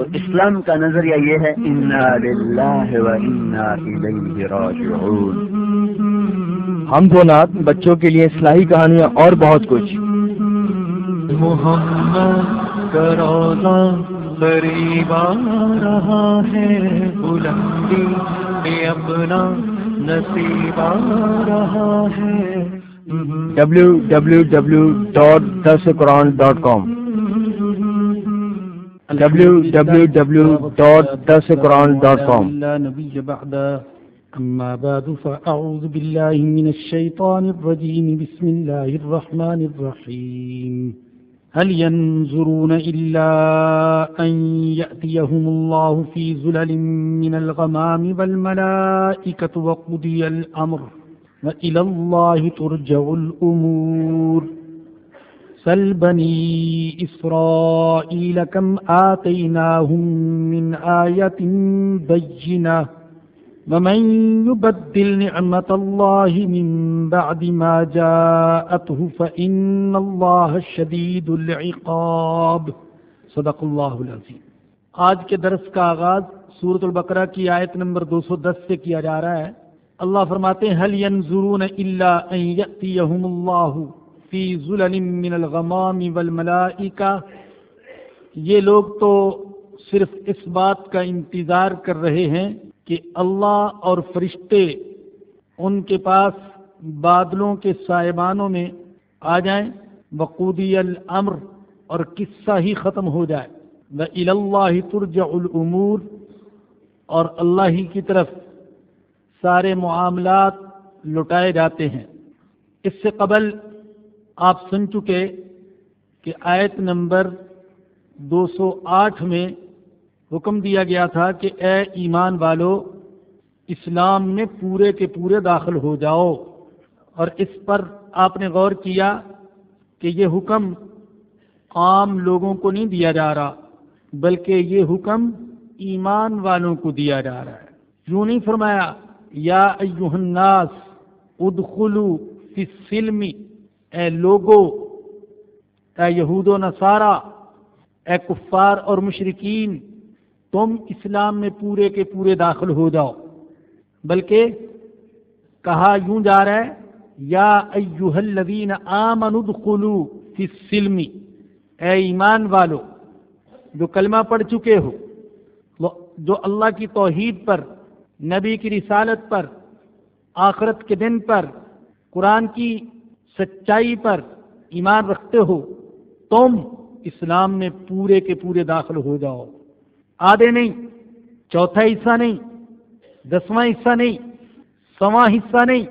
تو اسلام کا نظریہ یہ ہے ہم دو نات بچوں کے لیے اصلاحی کہانیاں اور بہت کچھ۔ محمد قریب آ رہا ہے بلندی اپنا نصیب آ رہا ہے۔ ڈبلو دس قرآن ڈاٹ کام أما بعد فأعوذ بالله من الشيطان الرجيم بسم الله الرحمن الرحيم هل ينظرون إلا أن يأتيهم الله في زلل من الغمام والملائكة وقضي الأمر وإلى الله ترجع الأمور سل بني إسرائيل كم آتيناهم من آية بينة ومن يبدل نعمة الله من بعد ما جاءته فإن الله شديد العقاب صدق الله العظيم آج کے درس کا آغاز سورت البقرہ کی آیت نمبر دو سو دس سے کیا جا رہا ہے۔ اللہ فرماتے ہیں حل ينظرون الا ان ياتيهم الله؟ في ظلل من الغمام والملائکہ یہ لوگ تو صرف اس بات کا انتظار کر رہے ہیں کہ اللہ اور فرشتے ان کے پاس بادلوں کے سائبانوں میں آ جائیں بقودی الامر اور قصہ ہی ختم ہو جائے۔ وہ اللہ ترجع الامور اور اللہ ہی کی طرف سارے معاملات لٹائے جاتے ہیں۔ اس سے قبل آپ سن چکے کہ آیت نمبر دو سو آٹھ میں حکم دیا گیا تھا کہ اے ایمان والو، اسلام میں پورے کے پورے داخل ہو جاؤ۔ اور اس پر آپ نے غور کیا کہ یہ حکم عام لوگوں کو نہیں دیا جا رہا، بلکہ یہ حکم ایمان والوں کو دیا جا رہا ہے۔ یوں نہیں فرمایا، یا ایوہ الناس ادخلو فی السلم۔ اے لوگو، اے یہود و نصارہ، اے کفار اور مشرقین تم اسلام میں پورے کے پورے داخل ہو جاؤ۔ بلکہ کہا یوں جا رہا ہے، یا ایوہ الذین آمنوا ادخلو فی السلم، اے ایمان والو، جو کلمہ پڑھ چکے ہو جو اللہ کی توحید پر، نبی کی رسالت پر، آخرت کے دن پر، قرآن کی سچائی پر ایمان رکھتے ہو، تم اسلام میں پورے کے پورے داخل ہو جاؤ۔ آدھے نہیں، چوتھا حصہ نہیں، دسواں حصہ نہیں، سواں حصہ نہیں،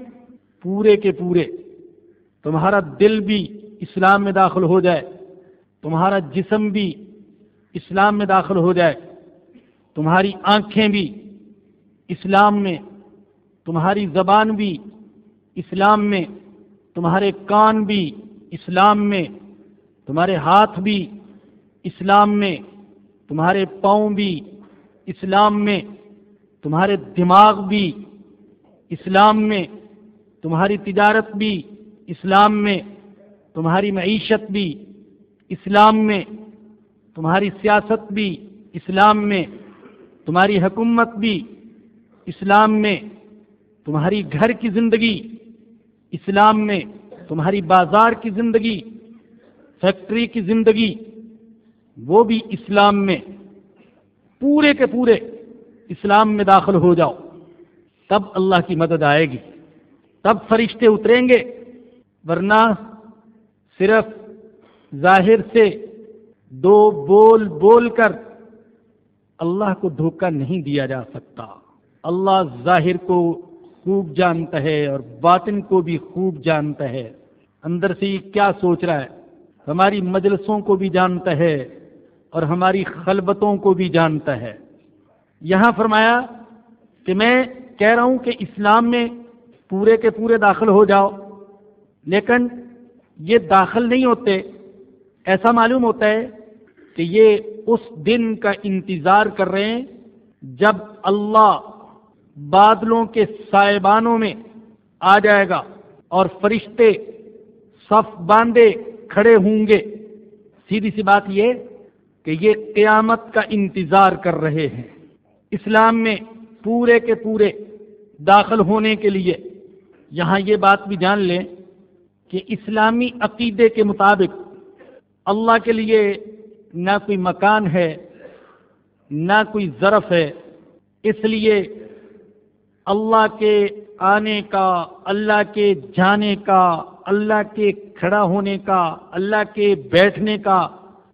پورے کے پورے۔ تمہارا دل بھی اسلام میں داخل ہو جائے، تمہارا جسم بھی اسلام میں داخل ہو جائے، تمہاری آنکھیں بھی اسلام میں، تمہاری زبان بھی اسلام میں تمہارے کان بھی اسلام میں، تمہارے ہاتھ بھی اسلام میں، تمہارے پاؤں بھی اسلام میں، تمہارے دماغ بھی اسلام میں، تمہاری تجارت بھی اسلام میں، تمہاری معیشت بھی اسلام میں، تمہاری سیاست بھی اسلام میں، تمہاری حکومت بھی اسلام میں، تمہاری گھر کی زندگی اسلام میں تمہاری بازار کی زندگی، فیکٹری کی زندگی، وہ بھی اسلام میں۔ پورے کے پورے اسلام میں داخل ہو جاؤ، تب اللہ کی مدد آئے گی۔ تب فرشتے اتریں گے، ورنہ صرف ظاہر سے دو بول بول کر اللہ کو دھوکہ نہیں دیا جا سکتا۔ اللہ ظاہر کو خوب جانتا ہے اور باطن کو بھی خوب جانتا ہے۔ اندر سے یہ کیا سوچ رہا ہے؟ ہماری مجلسوں کو بھی جانتا ہے اور ہماری خلبتوں کو بھی جانتا ہے۔ یہاں فرمایا کہ میں کہہ رہا ہوں کہ اسلام میں پورے کے پورے داخل ہو جاؤ، لیکن یہ داخل نہیں ہوتے۔ ایسا معلوم ہوتا ہے کہ یہ اس دن کا انتظار کر رہے ہیں جب اللہ بادلوں کے سائبانوں میں آ جائے گا اور فرشتے صف باندھے کھڑے ہوں گے۔ سیدھی سی بات یہ کہ یہ قیامت کا انتظار کر رہے ہیں۔ اسلام میں پورے کے پورے داخل ہونے کے لیے یہاں یہ بات بھی جان لیں کہ اسلامی عقیدے کے مطابق اللہ کے لیے نہ کوئی مکان ہے، نہ کوئی ظرف ہے۔ اس لیے اللہ کے آنے کا، اللہ کے جانے کا، اللہ کے کھڑا ہونے کا، اللہ کے بیٹھنے کا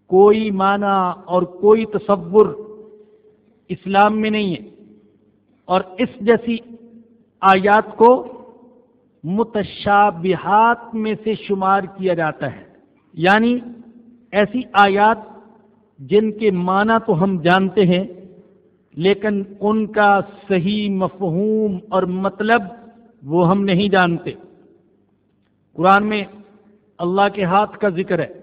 کوئی معنی اور کوئی تصور اسلام میں نہیں ہے۔ اور اس جیسی آیات کو متشابہات میں سے شمار کیا جاتا ہے۔ یعنی ایسی آیات جن کے معنی تو ہم جانتے ہیں لیکن ان کا صحیح مفہوم اور مطلب وہ ہم نہیں جانتے۔ قرآن میں اللہ کے ہاتھ کا ذکر ہے،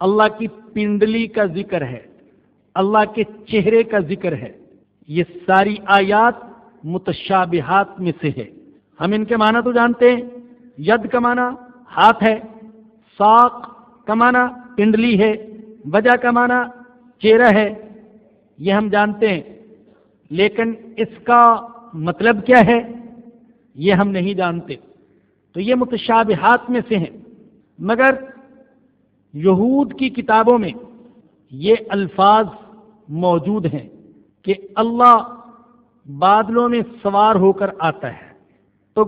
اللہ کی پنڈلی کا ذکر ہے، اللہ کے چہرے کا ذکر ہے۔ یہ ساری آیات متشابہات میں سے ہے۔ ہم ان کے معنی تو جانتے ہیں، ید کا معنی ہاتھ ہے، ساق کا معنی پنڈلی ہے، وجہ کا معنی چہرہ ہے۔ یہ ہم جانتے ہیں۔ لیکن اس کا مطلب کیا ہے؟ یہ ہم نہیں جانتے۔ تو یہ متشابہات میں سے ہیں۔ مگر یہود کی کتابوں میں یہ الفاظ موجود ہیں کہ اللہ بادلوں میں سوار ہو کر آتا ہے۔ تو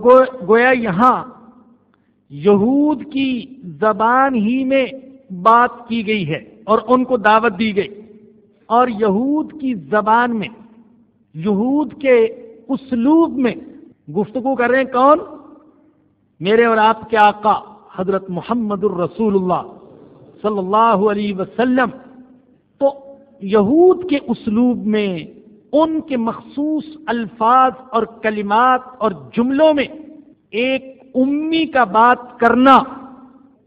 گویا یہاں یہود کی زبان ہی میں بات کی گئی ہے اور ان کو دعوت دی گئی۔ اور یہود کی زبان میں یہود کے اسلوب میں گفتگو کر رہے ہیں کون؟ میرے اور آپ کے آقا حضرت محمد الرسول اللہ صلی اللہ علیہ وسلم۔ تو یہود کے اسلوب میں ان کے مخصوص الفاظ اور کلمات اور جملوں میں ایک امی کا بات کرنا،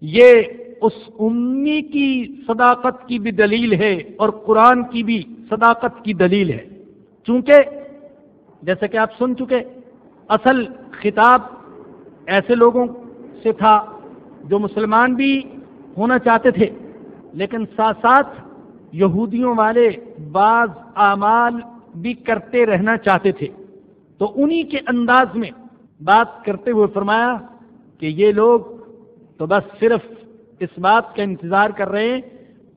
یہ اس امی کی صداقت کی بھی دلیل ہے اور قرآن کی بھی صداقت کی دلیل ہے۔ چونکہ جیسے کہ آپ سن چکے اصل خطاب ایسے لوگوں سے تھا جو مسلمان بھی ہونا چاہتے تھے، لیکن ساتھ ساتھ یہودیوں والے بعض اعمال بھی کرتے رہنا چاہتے تھے۔ تو انہی کے انداز میں بات کرتے ہوئے فرمایا کہ یہ لوگ تو بس صرف اس بات کا انتظار کر رہے ہیں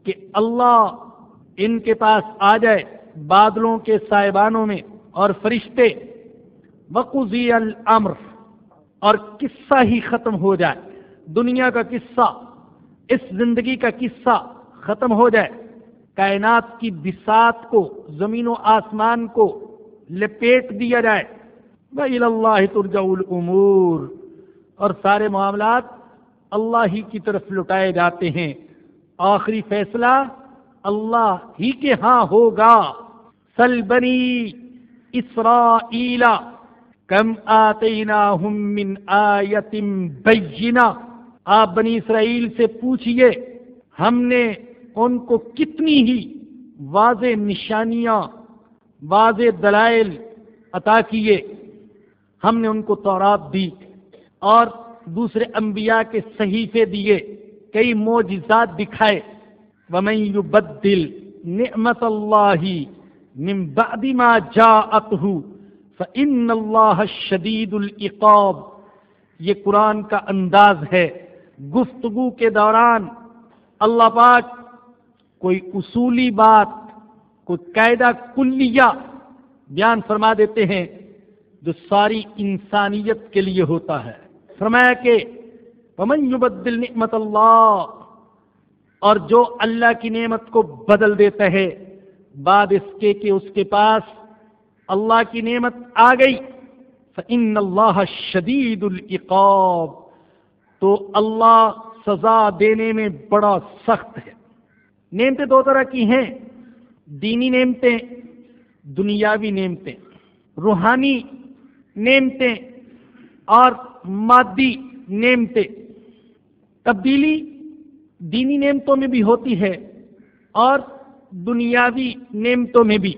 کہ اللہ ان کے پاس آ جائے بادلوں کے صاحبانوں میں اور فرشتے وقوضی الامر اور قصہ ہی ختم ہو جائے۔ دنیا کا قصہ، اس زندگی کا قصہ ختم ہو جائے۔ کائنات کی بسات کو، زمین و آسمان کو لپیٹ دیا جائے۔ بھائی اللہ ترجع الامور اور سارے معاملات اللہ ہی کی طرف لٹائے جاتے ہیں۔ آخری فیصلہ اللہ ہی کے ہاں ہوگا۔ سل بنی اسرائیل، کم آتیناہم من آیتم بینہ۔ آپ بنی اسرائیل سے پوچھئے، ہم نے ان کو کتنی ہی واضح نشانیاں، واضح دلائل عطا کیے۔ ہم نے ان کو تورات دی اور دوسرے انبیاء کے صحیفے دیے، کئی معجزات دکھائے۔ ومن يبدل نعمت اللہ من بعد ما جاءته، فإن اللہ شدید العقاب، یہ قرآن کا انداز ہے، گفتگو کے دوران اللہ پاک کوئی اصولی بات، کوئی قاعدہ کلیہ بیان فرما دیتے ہیں جو ساری انسانیت کے لیے ہوتا ہے۔ فرمایا کہ، ومن یبدل نعمت اللہ اور جو اللہ کی نعمت کو بدل دیتا ہے بعد اس کے کہ اس کے پاس اللہ کی نعمت آ گئی۔ فإن اللہ شدید العقاب۔ تو اللہ سزا دینے میں بڑا سخت ہے۔ نعمتیں دو طرح کی ہیں۔ دینی نعمتیں، دنیاوی نعمتیں۔ روحانی نعمتیں اور مادی نعمتیں۔ تبدیلی دینی نعمتوں میں بھی ہوتی ہے اور دنیاوی نعمتوں میں بھی۔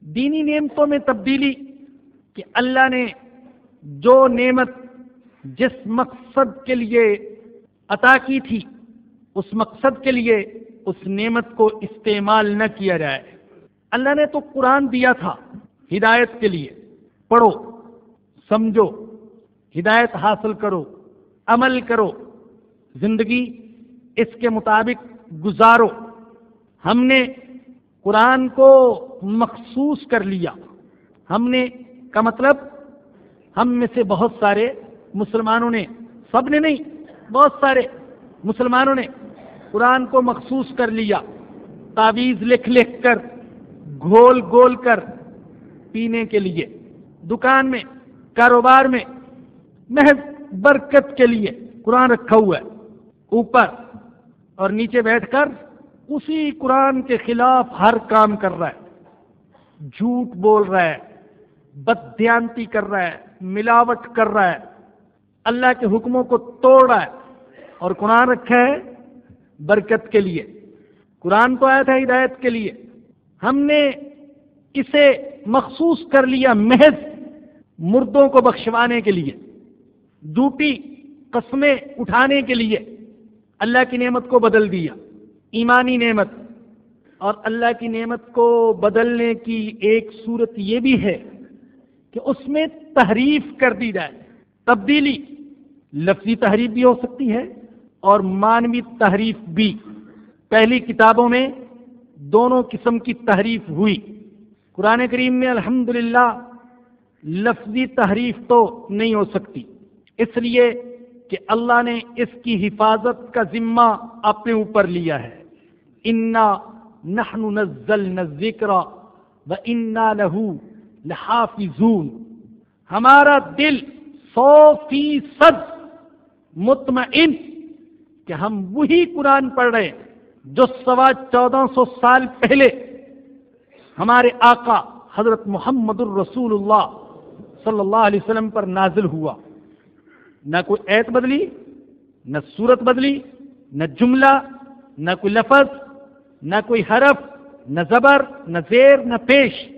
دینی نعمتوں میں تبدیلی کہ اللہ نے جو نعمت جس مقصد کے لیے عطا کی تھی، اس مقصد کے لیے اس نعمت کو استعمال نہ کیا جائے۔ اللہ نے تو قرآن دیا تھا ہدایت کے لیے۔ پڑھو، سمجھو، ہدایت حاصل کرو، عمل کرو، زندگی اس کے مطابق گزارو۔ ہم نے قرآن کو مخصوص کر لیا۔ ہم نے، کا مطلب ہم میں سے بہت سارے مسلمانوں نے، سب نے نہیں، بہت سارے مسلمانوں نے قرآن کو مخصوص کر لیا۔ تعویذ لکھ لکھ کر، گھول گول کر پینے کے لیے، دکان میں، کاروبار میں، محض برکت کے لیے قرآن رکھا ہوا ہے۔ اوپر اور نیچے بیٹھ کر اسی قرآن کے خلاف ہر کام کر رہا ہے۔ جھوٹ بول رہا ہے بدیانتی کر رہا ہے، ملاوٹ کر رہا ہے۔ اللہ کے حکموں کو توڑ رہا ہے۔ اور قرآن رکھا ہے برکت کے لیے۔ قرآن تو آیا تھا ہدایت کے لیے۔ ہم نے اسے مخصوص کر لیا محض مردوں کو بخشوانے کے لیے جھوٹی قسمیں اٹھانے کے لیے۔ اللہ کی نعمت کو بدل دیا۔ ایمانی نعمت اور اللہ کی نعمت کو بدلنے کی ایک صورت یہ بھی ہے کہ اس میں تحریف کر دی جائے، تبدیلی، لفظی تحریف بھی ہو سکتی ہے اور مانوی تحریف بھی۔ پہلی کتابوں میں دونوں قسم کی تحریف ہوئی۔ قرآن کریم میں الحمد لفظی تحریف تو نہیں ہو سکتی، اس لیے کہ اللہ نے اس کی حفاظت کا ذمہ اپنے اوپر لیا ہے۔ انا نحن نزلنا الذکر و انا لہو لحافظون۔ ہمارا دل سو فیصد مطمئن کہ ہم وہی قرآن پڑھ رہے ہیں جو سوا چودہ سو سال پہلے ہمارے آقا حضرت محمد الرسول اللہ صلی اللہ علیہ وسلم پر نازل ہوا۔ نہ کوئی ایت بدلی، نہ صورت بدلی، نہ جملہ، نہ کوئی لفظ، نہ کوئی حرف، نہ زبر، نہ زیر، نہ پیش۔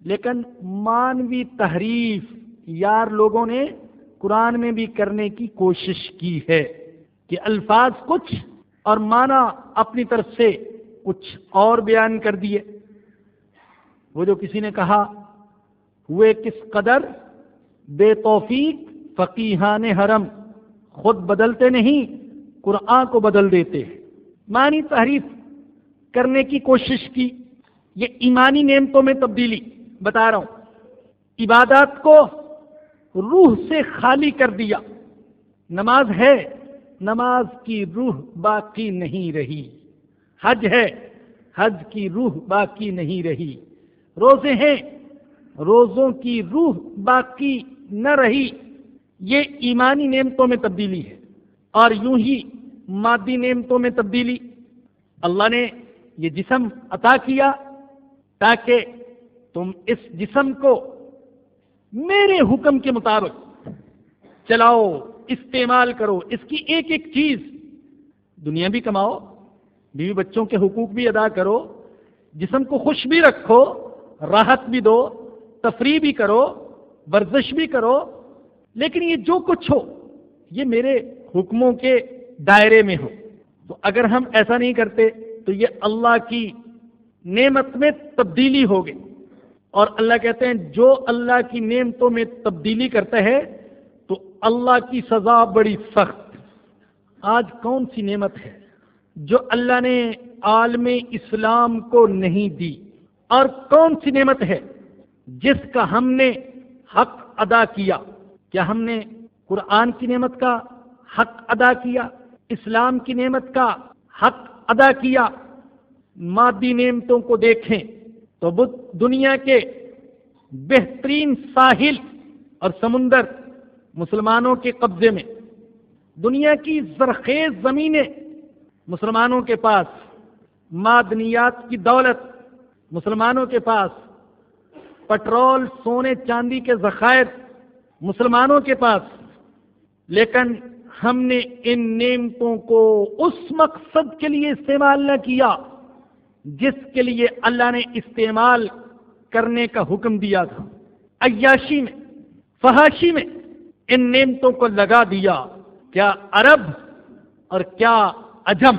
لیکن مانوی تحریف یار لوگوں نے قرآن میں بھی کرنے کی کوشش کی ہے کہ الفاظ کچھ اور معنی اپنی طرف سے کچھ اور بیان کر دیے۔ وہ جو کسی نے کہا، ہوئے کس قدر بے توفیق فقیحان حرم خود بدلتے نہیں، قرآن کو بدل دیتے معنی تحریف کرنے کی کوشش کی، یہ ایمانی نعمتوں میں تبدیلی۔ بتا رہا ہوں، عبادات کو روح سے خالی کر دیا۔ نماز ہے، نماز کی روح باقی نہیں رہی۔ حج ہے، حج کی روح باقی نہیں رہی۔ روزے ہیں، روزوں کی روح باقی نہ رہی۔ یہ ایمانی نعمتوں میں تبدیلی ہے۔ اور یوں ہی مادی نعمتوں میں تبدیلی۔ اللہ نے یہ جسم عطا کیا تاکہ تم اس جسم کو میرے حکم کے مطابق چلاؤ، استعمال کرو۔ اس کی ایک ایک چیز دنیا بھی کماؤ، بیوی بچوں کے حقوق بھی ادا کرو، جسم کو خوش بھی رکھو، راحت بھی دو، تفریح بھی کرو، ورزش بھی کرو لیکن یہ جو کچھ ہو، یہ میرے حکموں کے دائرے میں ہو۔ تو اگر ہم ایسا نہیں کرتے، تو یہ اللہ کی نعمت میں تبدیلی ہوگی اور اللہ کہتے ہیں، جو اللہ کی نعمتوں میں تبدیلی کرتا ہے، تو اللہ کی سزا بڑی سخت۔ آج کون سی نعمت ہے جو اللہ نے عالم اسلام کو نہیں دی؟ اور کون سی نعمت ہے جس کا ہم نے حق ادا کیا؟ کیا ہم نے قرآن کی نعمت کا حق ادا کیا؟ اسلام کی نعمت کا حق ادا کیا؟ مادی نعمتوں کو دیکھیں تو بدھ دنیا کے بہترین ساحل اور سمندر مسلمانوں کے قبضے میں۔ دنیا کی زرخیز زمینیں مسلمانوں کے پاس۔ معدنیات کی دولت مسلمانوں کے پاس۔ پٹرول، سونے، چاندی کے ذخائر مسلمانوں کے پاس۔ لیکن ہم نے ان نعمتوں کو اس مقصد کے لیے استعمال نہ کیا جس کے لیے اللہ نے استعمال کرنے کا حکم دیا تھا۔ عیاشی میں، فحاشی میں ان نعمتوں کو لگا دیا۔ کیا عرب اور کیا اجم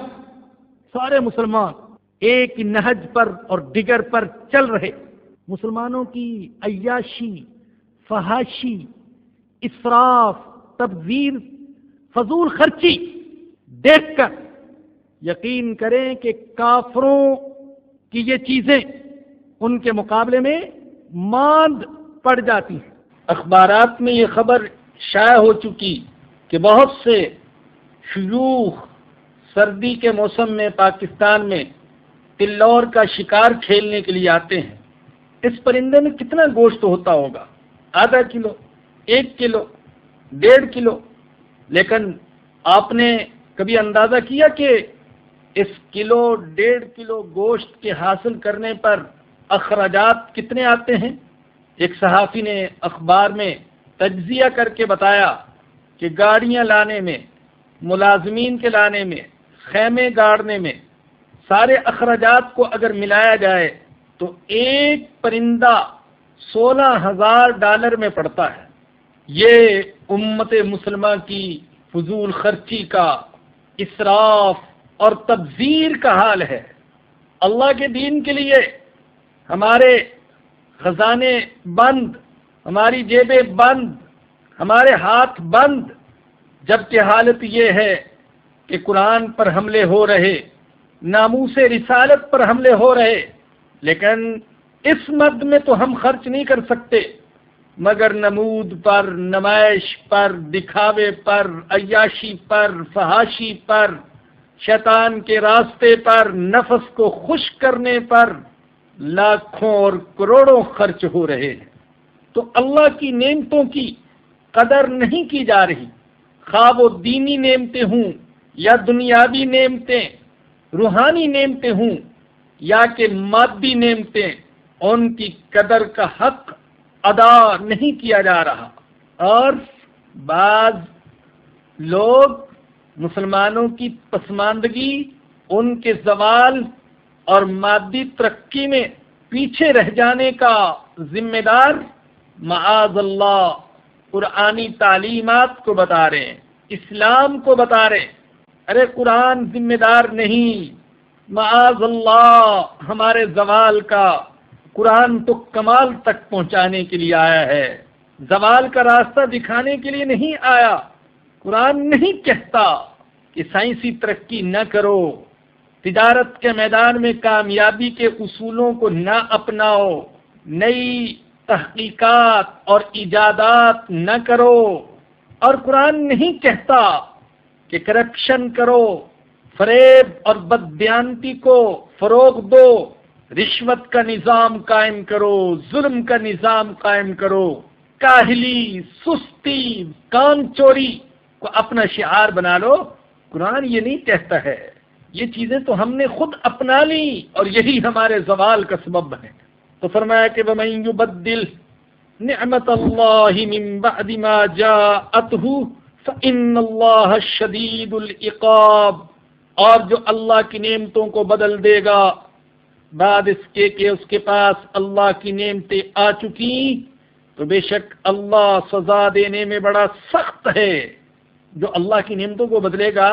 سارے مسلمان ایک نہج پر اور ڈگر پر چل رہے۔ مسلمانوں کی عیاشی، فحاشی اسراف، تبذیر، فضول خرچی دیکھ کر یقین کریں کہ کافروں کی یہ چیزیں ان کے مقابلے میں ماند پڑ جاتی ہیں۔ اخبارات میں یہ خبر شائع ہو چکی کہ بہت سے شیوخ سردی کے موسم میں پاکستان میں تلور کا شکار کھیلنے کے لیے آتے ہیں۔ اس پرندے میں کتنا گوشت ہوتا ہوگا؟ آدھا کلو۔ ایک کلو، ڈیڑھ کلو۔ لیکن آپ نے کبھی اندازہ کیا کہ اس کلو، ڈیڑھ کلو گوشت کے حاصل کرنے پر اخراجات کتنے آتے ہیں؟ ایک صحافی نے اخبار میں تجزیہ کر کے بتایا کہ گاڑیاں لانے میں، ملازمین کے لانے میں، خیمے گاڑنے میں سارے اخراجات کو اگر ملایا جائے تو ایک پرندہ سولہ ہزار ڈالر میں پڑتا ہے۔ یہ امت مسلمہ کی فضول خرچی کا اسراف اور تبذیر کا حال ہے۔ اللہ کے دین کے لیے ہمارے خزانے بند، ہماری جیبیں بند، ہمارے ہاتھ بند۔ جبکہ حالت یہ ہے کہ قرآن پر حملے ہو رہے، ناموس رسالت پر حملے ہو رہے، لیکن اس مد میں تو ہم خرچ نہیں کر سکتے۔ مگر نمود پر، نمائش پر، دکھاوے پر، عیاشی پر، فحاشی پر، شیطان کے راستے پر، نفس کو خوش کرنے پر لاکھوں اور کروڑوں خرچ ہو رہے ہیں۔ تو اللہ کی نعمتوں کی قدر نہیں کی جا رہی۔ خواب و دینی نعمتیں ہوں یا دنیاوی نعمتیں، روحانی نعمتیں ہوں یا کہ مادی نعمتیں، ان کی قدر کا حق ادا نہیں کیا جا رہا۔ اور بعض لوگ مسلمانوں کی پسماندگی، ان کے زوال اور مادی ترقی میں پیچھے رہ جانے کا ذمہ دار معاذ اللہ قرآنی تعلیمات کو بتا رہے ہیں، اسلام کو بتا رہے ہیں۔ ارے قرآن ذمہ دار نہیں، معاذ اللہ ہمارے زوال کا قرآن تو کمال تک پہنچانے کے لیے آیا ہے۔ زوال کا راستہ دکھانے کے لیے نہیں آیا۔ قرآن نہیں کہتا کہ سائنسی ترقی نہ کرو۔ تجارت کے میدان میں کامیابی کے اصولوں کو نہ اپناؤ۔ نئی تحقیقات اور ایجادات نہ کرو۔ اور قرآن نہیں کہتا کہ کرپشن کرو۔ فریب اور بدیانتی کو فروغ دو۔ رشوت کا نظام قائم کرو، ظلم کا نظام قائم کرو۔ کاہلی، سستی کام چوری کو اپنا شعار بنا لو۔ قرآن یہ نہیں کہتا ہے، یہ چیزیں تو ہم نے خود اپنا لی اور یہی ہمارے زوال کا سبب ہے تو فرمایا کہ وَمَن يُبَدِّلْ نِعْمَةَ اللَّهِ مِن بَعْدِ مَا جَاءَتْهُ فَإِنَّ اللَّهَ شَدِيدُ الْإِقَابِ اور جو اللہ کی نعمتوں کو بدل دے گا بعد اس کے کہ اس کے پاس اللہ کی نعمتیں آ چکی تو بے شک اللہ سزا دینے میں بڑا سخت ہے جو اللہ کی نعمتوں کو بدلے گا،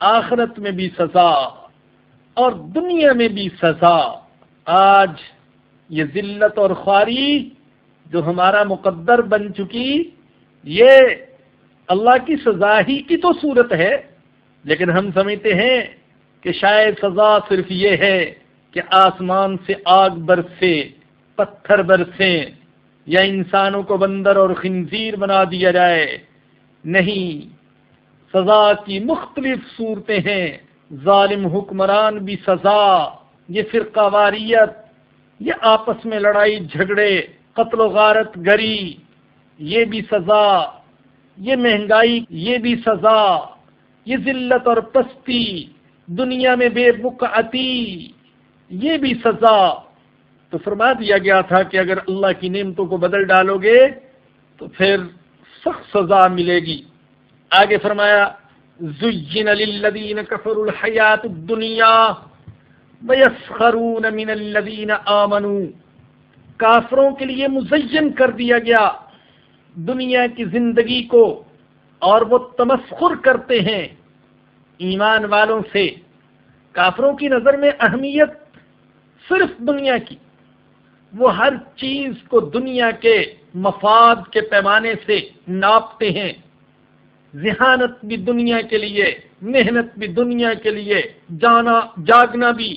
آخرت میں بھی سزا اور دنیا میں بھی سزا۔ آج یہ ذلت اور خواری جو ہمارا مقدر بن چکی، یہ اللہ کی سزا ہی کی تو صورت ہے، لیکن ہم سمجھتے ہیں کہ شاید سزا صرف یہ ہے کہ آسمان سے آگ برسے، پتھر برسے، یا انسانوں کو بندر اور خنزیر بنا دیا جائے۔ نہیں، سزا کی مختلف صورتیں ہیں۔ ظالم حکمران بھی سزا، یہ فرقہ واریت، یہ آپس میں لڑائی جھگڑے، قتل و غارت گری، یہ بھی سزا۔ یہ مہنگائی، یہ بھی سزا۔ یہ ذلت اور پستی، دنیا میں بے بکعتی۔ یہ بھی سزا تو فرما دیا گیا تھا کہ اگر اللہ کی نعمتوں کو بدل ڈالو گے تو پھر سخت سزا ملے گی۔ آگے فرمایا زین للذین کفروا الحیات الدنیا ویسخرون من الذین آمنوا۔ کافروں کے لیے مزین کر دیا گیا۔ دنیا کی زندگی کو اور وہ تمسخر کرتے ہیں۔ ایمان والوں سے۔ کافروں کی نظر میں اہمیت صرف دنیا کی۔ وہ ہر چیز کو دنیا کے مفاد کے پیمانے سے ناپتے ہیں۔ ذہانت بھی دنیا کے لیے، محنت بھی دنیا کے لیے، جانا، جاگنا بھی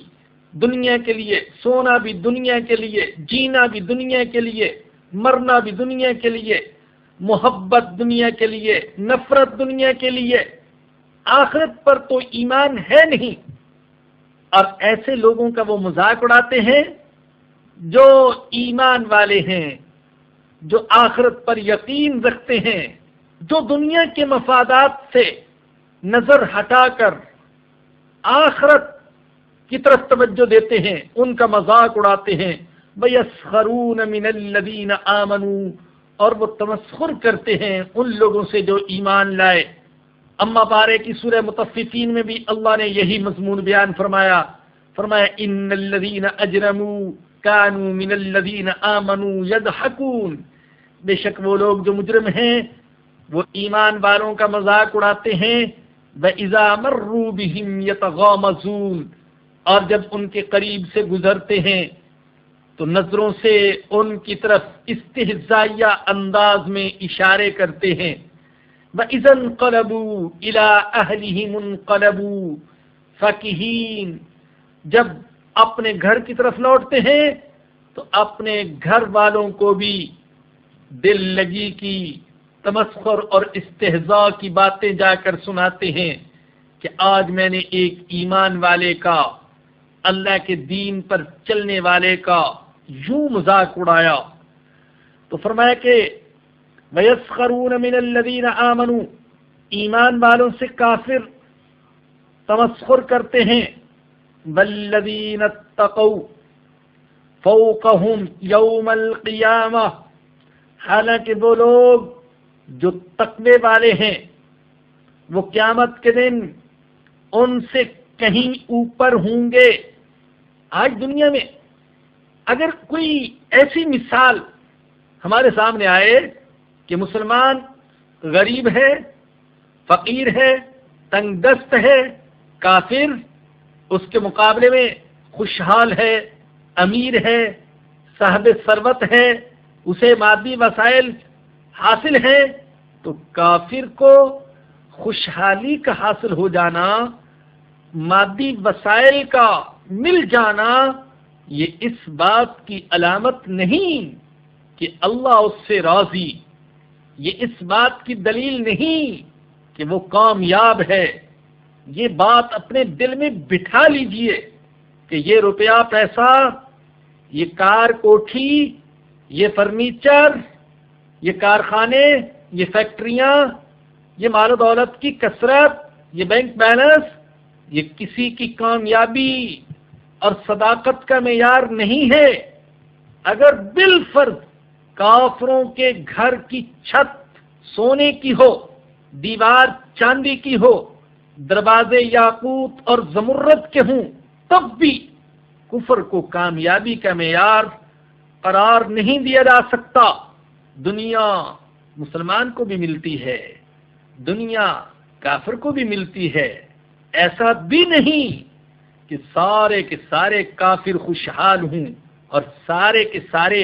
دنیا کے لیے، سونا بھی دنیا کے لیے، جینا بھی دنیا کے لیے، مرنا بھی دنیا کے لیے، محبت دنیا کے لیے، نفرت دنیا کے لیے۔ آخرت پر تو ایمان ہے نہیں۔ اور ایسے لوگوں کا وہ مذاق اڑاتے ہیں جو ایمان والے ہیں، جو آخرت پر یقین رکھتے ہیں، جو دنیا کے مفادات سے نظر ہٹا کر آخرت کی طرف توجہ دیتے ہیں، ان کا مذاق اڑاتے ہیں۔ بَيَسْخَرُونَ مِنَ الَّذِينَ آمَنُوا اور وہ تمسخر کرتے ہیں ان لوگوں سے جو ایمان لائے۔ اما پارے کی سورہ متفقین میں بھی اللہ نے یہی مضمون بیان فرمایا فرمایا، ان الذین اجرموا كانوا من الذین آمنوا يضحكون بے شک وہ لوگ جو مجرم ہیں، وہ ایمان والوں کا مذاق اڑاتے ہیں، وَإِذَا مَرُّوا بِهِمْ يَتَغَامَزُونَ۔ اور جب ان کے قریب سے گزرتے ہیں، تو نظروں سے ان کی طرف استحزائیہ انداز میں اشارے کرتے ہیں۔ وَإِذَا انْقَلَبُوا إِلَىٰ أَهْلِهِمُ انْقَلَبُوا فَكِهِينَ جب اپنے گھر کی طرف لوٹتے ہیں تو اپنے گھر والوں کو بھی دل لگی کی تمسخر اور استحضاء کی باتیں جا کر سناتے ہیں کہ آج میں نے ایک ایمان والے کا، اللہ کے دین پر چلنے والے کا یوں مذاق اڑایا۔ تو فرمایا کہ وَيَسْخَرُونَ مِنَ الَّذِينَ آمَنُوا۔ ایمان والوں سے کافر تمسخر کرتے ہیں۔ وَالَّذِينَ اتَّقَوْا فَوْقَهُمْ يَوْمَ الْقِيَامَةِ۔ حالانکہ وہ لوگ جو تقوی والے ہیں، وہ قیامت کے دن ان سے کہیں اوپر ہوں گے۔ آج دنیا میں اگر کوئی ایسی مثال ہمارے سامنے آئے کہ مسلمان غریب ہے، فقیر ہے تنگ دست ہے، کافر، اس کے مقابلے میں خوشحال ہے، امیر ہے، صاحب ثروت ہے، اسے مادی وسائل حاصل ہے تو کافر کو خوشحالی کا حاصل ہو جانا، مادی وسائل کا مل جانا، یہ اس بات کی علامت نہیں کہ اللہ اس سے راضی یہ اس بات کی دلیل نہیں کہ وہ کامیاب ہے۔ یہ بات اپنے دل میں بٹھا لیجیے کہ یہ روپیہ پیسہ، یہ کار کوٹھی، یہ فرنیچر، یہ کارخانے، یہ فیکٹریاں، یہ مال و دولت کی کثرت، یہ بینک بیلنس، یہ کسی کی کامیابی اور صداقت کا معیار نہیں ہے۔ اگر بال فرض کافروں کے گھر کی چھت سونے کی ہو، دیوار چاندی کی ہو، دروازے یاقوت اور زمرت کے ہوں، تب بھی کفر کو کامیابی کا معیار قرار نہیں دیا جا سکتا۔ دنیا مسلمان کو بھی ملتی ہے، دنیا کافر کو بھی ملتی ہے۔ ایسا بھی نہیں کہ سارے کے سارے کافر خوشحال ہوں اور سارے کے سارے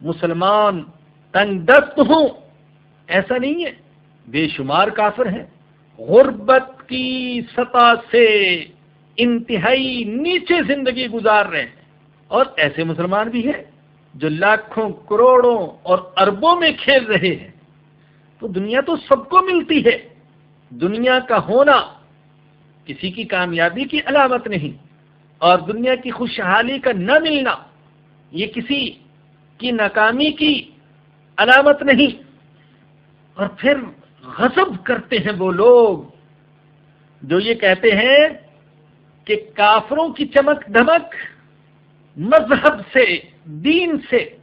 مسلمان تنگ دست ہوں۔ ایسا نہیں ہے۔ بے شمار کافر ہیں۔ غربت کی سطح سے انتہائی نیچے زندگی گزار رہے ہیں۔ اور ایسے مسلمان بھی ہیں جو لاکھوں، کروڑوں اور اربوں میں کھیل رہے ہیں۔ تو دنیا تو سب کو ملتی ہے۔ دنیا کا ہونا کسی کی کامیابی کی علامت نہیں۔ اور دنیا کی خوشحالی کا نہ ملنا یہ کسی کی ناکامی کی علامت نہیں۔ اور پھر غضب کرتے ہیں وہ لوگ جو یہ کہتے ہیں کہ کافروں کی چمک دھمک مذہب سے، دین سے،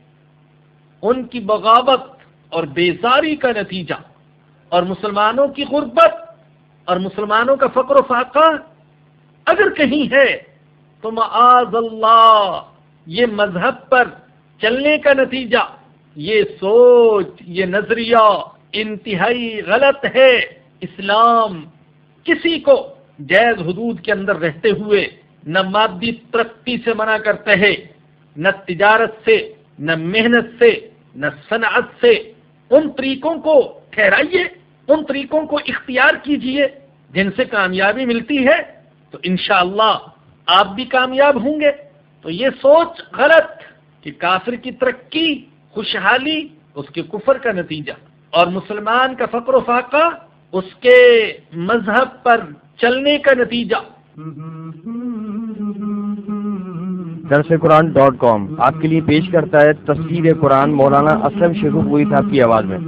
ان کی بغاوت اور بیزاری کا نتیجہ۔ اور مسلمانوں کی غربت اور مسلمانوں کا فقر و فاقہ اگر کہیں ہے تو معاذ اللہ، یہ مذہب پر چلنے کا نتیجہ، یہ سوچ، یہ نظریہ انتہائی غلط ہے۔ اسلام کسی کو جیز حدود کے اندر رہتے ہوئے نہ مادی ترقی سے منع کرتے ہیں، نہ تجارت سے، نہ محنت سے، نہ صنعت سے۔ ان طریقوں کو ٹھہرائیے، ان طریقوں کو اختیار کیجیے۔ جن سے کامیابی ملتی ہے، تو انشاءاللہ آپ بھی کامیاب ہوں گے۔ تو یہ سوچ غلط کہ کافر کی ترقی، خوشحالی، اس کے کفر کا نتیجہ اور مسلمان کا فقر و فاقہ اس کے مذہب پر چلنے کا نتیجہ۔ درس قرآن ڈاٹ کام آپ کے لیے پیش کرتا ہے تصویر قرآن مولانا اسلم شیخ پوری صاحب کی آواز میں۔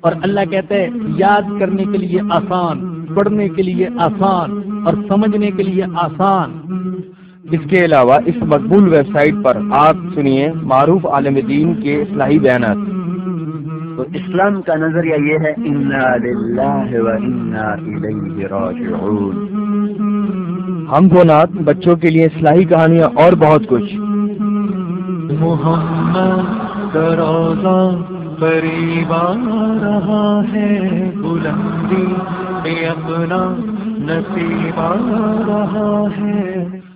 اور اللہ کہتے ہیں یاد کرنے کے لیے آسان، پڑھنے کے لیے آسان اور سمجھنے کے لیے آسان۔ اس کے علاوہ اس مقبول ویب سائٹ پر آپ سنیے معروف عالم دین کے اصلاحی بیانات۔ تو اسلام کا نظریہ یہ ہے انا للہ و انا الیہ راجعون ہم دو نات بچوں کے لیے اصلاحی کہانیاں اور بہت کچھ۔ محمد کا روزہ قریب آ رہا ہے بلندی اپنا نصیب آ رہا ہے۔